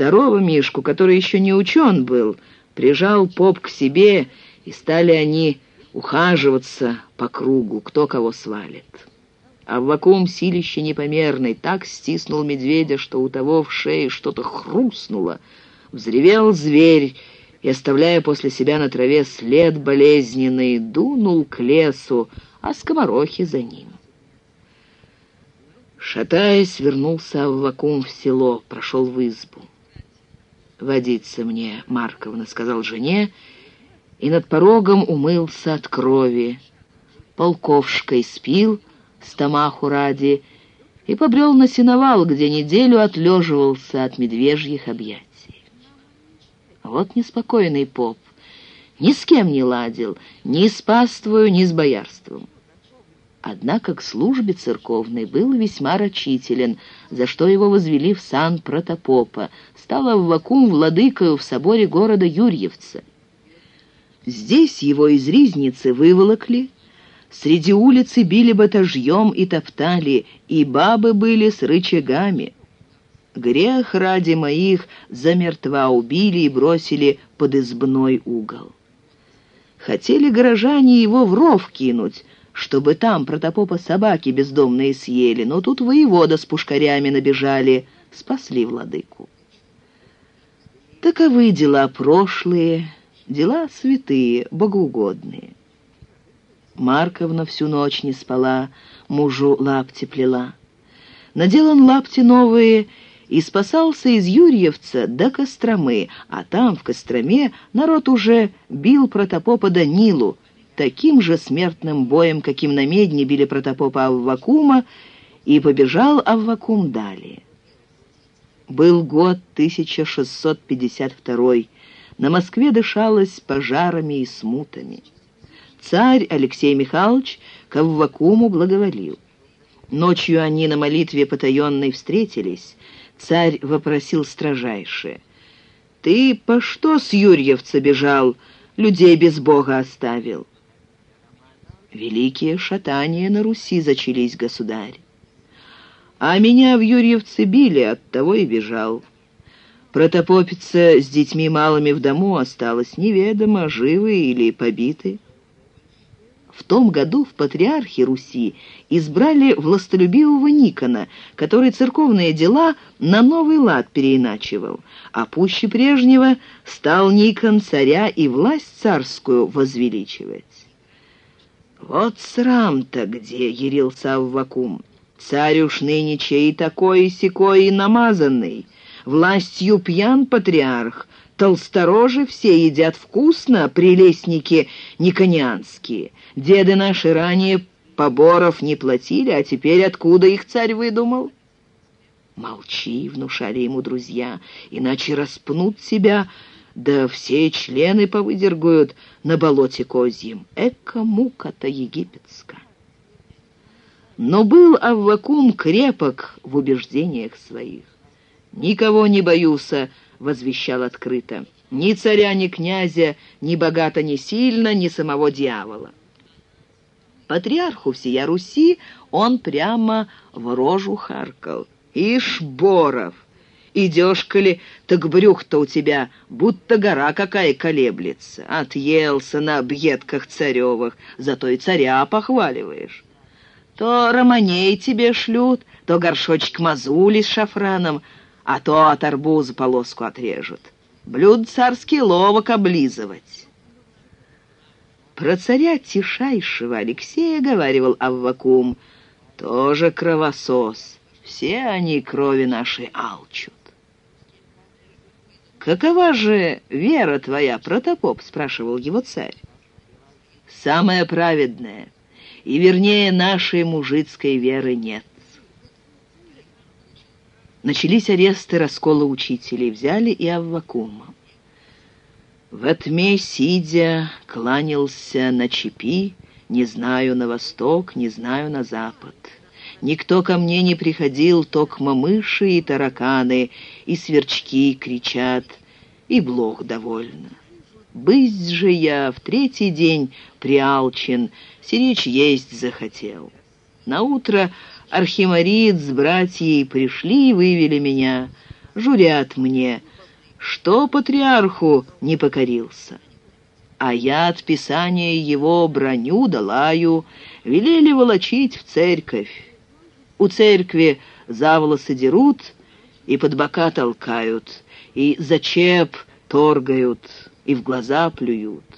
Второго Мишку, который еще не учен был, прижал поп к себе, и стали они ухаживаться по кругу, кто кого свалит. А в вакуум силище непомерный так стиснул медведя, что у того в шее что-то хрустнуло. Взревел зверь и, оставляя после себя на траве след болезненный, дунул к лесу, а скоморохи за ним. Шатаясь, вернулся Аввакум в село, прошел в избу. «Водиться мне, Марковна», — сказал жене, и над порогом умылся от крови. Полковшкой спил, стомаху ради, и побрел на сеновал, где неделю отлеживался от медвежьих объятий. Вот неспокойный поп, ни с кем не ладил, ни с паствою, ни с боярством. Однако к службе церковной был весьма рачителен, за что его возвели в сан протопопа, стал Аввакум владыкою в соборе города Юрьевца. Здесь его из ризницы выволокли, среди улицы били батажьем и топтали, и бабы были с рычагами. Грех ради моих замертва убили и бросили под избной угол. Хотели горожане его в ров кинуть, чтобы там протопопа собаки бездомные съели, но тут воевода с пушкарями набежали, спасли владыку. Таковы дела прошлые, дела святые, богоугодные. Марковна всю ночь не спала, мужу лапти плела. Надел он лапти новые и спасался из Юрьевца до Костромы, а там, в Костроме, народ уже бил протопопа Данилу, таким же смертным боем, каким на медне били протопопа Аввакума, и побежал Аввакум далее. Был год 1652 На Москве дышалось пожарами и смутами. Царь Алексей Михайлович к Аввакуму благоволил. Ночью они на молитве потаенной встретились. Царь вопросил строжайше. «Ты по что с Юрьевца бежал, людей без Бога оставил?» Великие шатания на Руси зачались, государь. А меня в Юрьевце били, оттого и бежал. Протопопица с детьми малыми в дому осталась, неведомо, живы или побиты. В том году в патриархе Руси избрали властолюбивого Никона, который церковные дела на новый лад переиначивал, а пуще прежнего стал Никон царя и власть царскую возвеличивать. «Вот срам-то где!» — ярился Аввакум. «Царь уж ныне чей такой сякой и намазанный. Властью пьян патриарх, толсторожи все едят вкусно, прелестники никонианские. Деды наши ранее поборов не платили, а теперь откуда их царь выдумал?» «Молчи», — внушали ему друзья, — «иначе распнут себя, да все члены повыдергают на болоте козьем. Эка мука-то египетская. Но был Аввакум крепок в убеждениях своих. «Никого не боюся», — возвещал открыто, — «ни царя, ни князя, ни богато, ни сильно, ни самого дьявола». Патриарху всея Руси он прямо в рожу харкал. «Ишь, Боров!» Идешь, коли, так брюх-то у тебя, будто гора какая колеблется. Отъелся на объедках царевых, зато и царя похваливаешь. То романей тебе шлют, то горшочек мазули с шафраном, а то от арбуза полоску отрежут. Блюд царский ловок облизывать. Про царя Тишайшего Алексея говаривал Аввакум, тоже кровосос. Все они крови нашей алчут. «Какова же вера твоя, протопоп?» — спрашивал его царь. «Самая праведная, и вернее нашей мужицкой веры нет». Начались аресты, расколы учителей, взяли и Аввакума. В тьме, сидя, кланялся на чепи, не знаю на восток, не знаю на запад. Никто ко мне не приходил, токмо мыши и тараканы, и сверчки кричат, и блох довольно. Быть же я в третий день приалчен, сиречь есть захотел. Наутро архимарит с братьей пришли и вывели меня. Журят мне — что патриарху не покорился. А я от писания его броню долаю, велели волочить в церковь. У церкви за волосы дерут и под бока толкают, и за чеп торгают, и в глаза плюют.